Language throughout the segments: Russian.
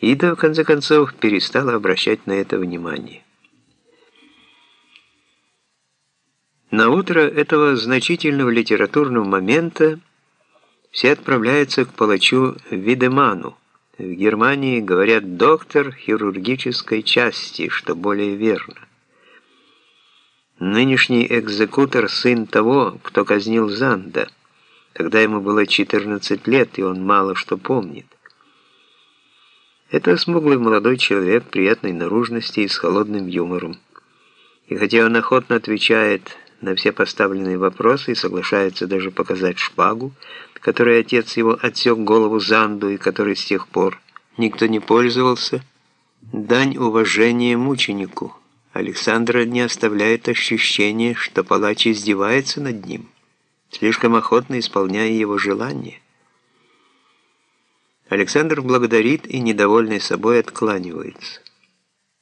Ида, в конце концов, перестала обращать на это внимание. На утро этого значительного литературного момента все отправляются к палачу Видеману. В Германии говорят «доктор хирургической части», что более верно. Нынешний экзекутор – сын того, кто казнил Занда. Тогда ему было 14 лет, и он мало что помнит. Это смуглый молодой человек приятной наружности и с холодным юмором. И хотя он охотно отвечает на все поставленные вопросы и соглашается даже показать шпагу, которой отец его отсек голову Занду и которой с тех пор никто не пользовался, дань уважения мученику. Александра не оставляет ощущения, что палач издевается над ним, слишком охотно исполняя его желания. Александр благодарит и, недовольный собой, откланивается.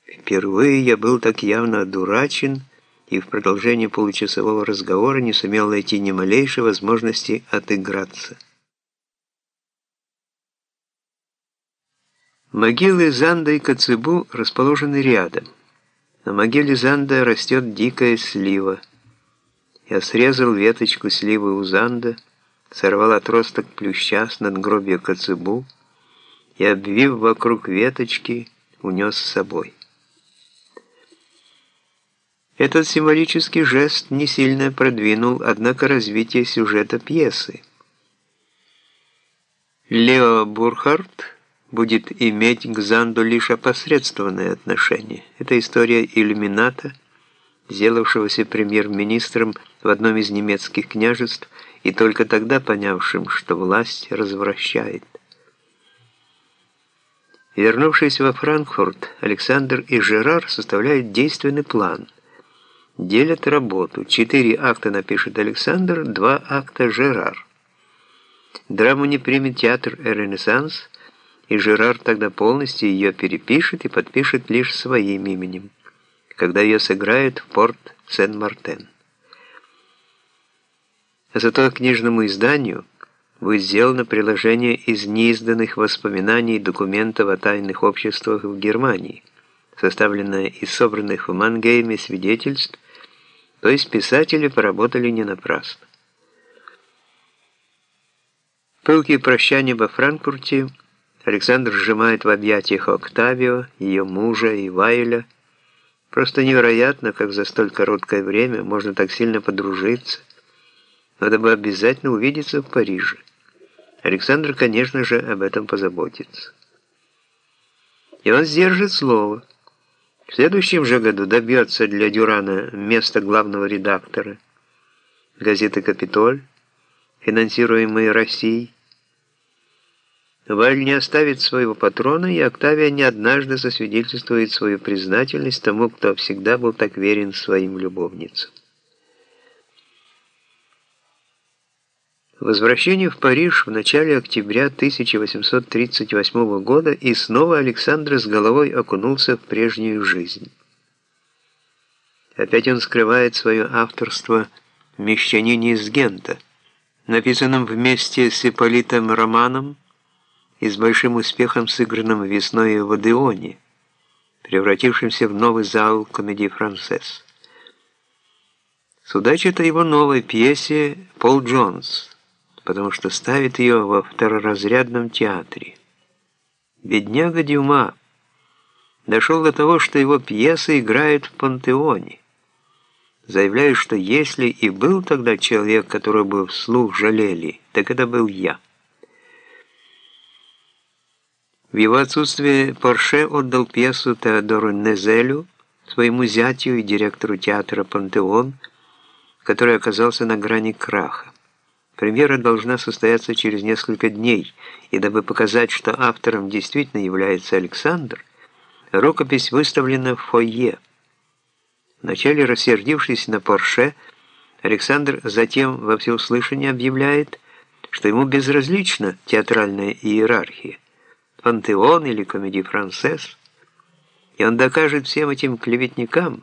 Впервые я был так явно одурачен, и в продолжении получасового разговора не сумел найти ни малейшей возможности отыграться. Могилы Занда и Коцебу расположены рядом. На могиле Занда растет дикая слива. Я срезал веточку сливы у Занда, сорвал отросток плюща с надгробия Коцебу и, обвив вокруг веточки, унес с собой. Этот символический жест не сильно продвинул, однако, развитие сюжета пьесы. Лео Бурхарт будет иметь к Занду лишь опосредствованное отношение. Это история иллюмината, сделавшегося премьер-министром в одном из немецких княжеств и только тогда понявшим, что власть развращает. Вернувшись во Франкфурт, Александр и Жерар составляют действенный план – делят работу. Четыре акта напишет Александр, два акта Жерар. Драму не примет театр «Ренессанс», и Жерар тогда полностью ее перепишет и подпишет лишь своим именем, когда ее сыграет в порт Сен-Мартен. Зато книжному изданию будет сделано приложение из неизданных воспоминаний документов о тайных обществах в Германии, составленное из собранных в Мангейме свидетельств то есть писатели поработали не напрасно. Пылкие прощания во Франкфурте Александр сжимает в объятиях Октавио, ее мужа и Вайля. Просто невероятно, как за столь короткое время можно так сильно подружиться. Надо бы обязательно увидеться в Париже. Александр, конечно же, об этом позаботится. И он сдержит слово – в следующем же году добьется для Дюрана места главного редактора газеты «Капитоль», финансируемой Россией. Валь не оставит своего патрона, и Октавия не однажды засвидетельствует свою признательность тому, кто всегда был так верен своим любовницам. Возвращение в Париж в начале октября 1838 года и снова Александр с головой окунулся в прежнюю жизнь. Опять он скрывает свое авторство в «Мещанине из Гента», написанном вместе с Ипполитом Романом и с большим успехом сыгранным весной в Одеоне, превратившимся в новый зал комедии «Францесс». Судачит о его новой пьесе «Пол Джонс», потому что ставит ее во второразрядном театре. Бедняга Дюма дошел до того, что его пьеса играет в пантеоне. Заявляю, что если и был тогда человек, которого бы вслух жалели, так это был я. В его отсутствие Порше отдал пьесу Теодору Незелю, своему зятю и директору театра «Пантеон», который оказался на грани краха. Премьера должна состояться через несколько дней, и дабы показать, что автором действительно является Александр, рукопись выставлена в фойе. Вначале рассердившись на Порше, Александр затем во всеуслышание объявляет, что ему безразлична театральная иерархия, пантеон или комедий францесс, и он докажет всем этим клеветникам,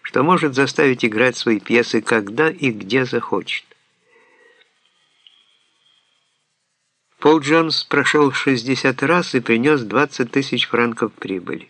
что может заставить играть свои пьесы когда и где захочет. Пол Джонс прошел 60 раз и принес 20 тысяч франков прибыли.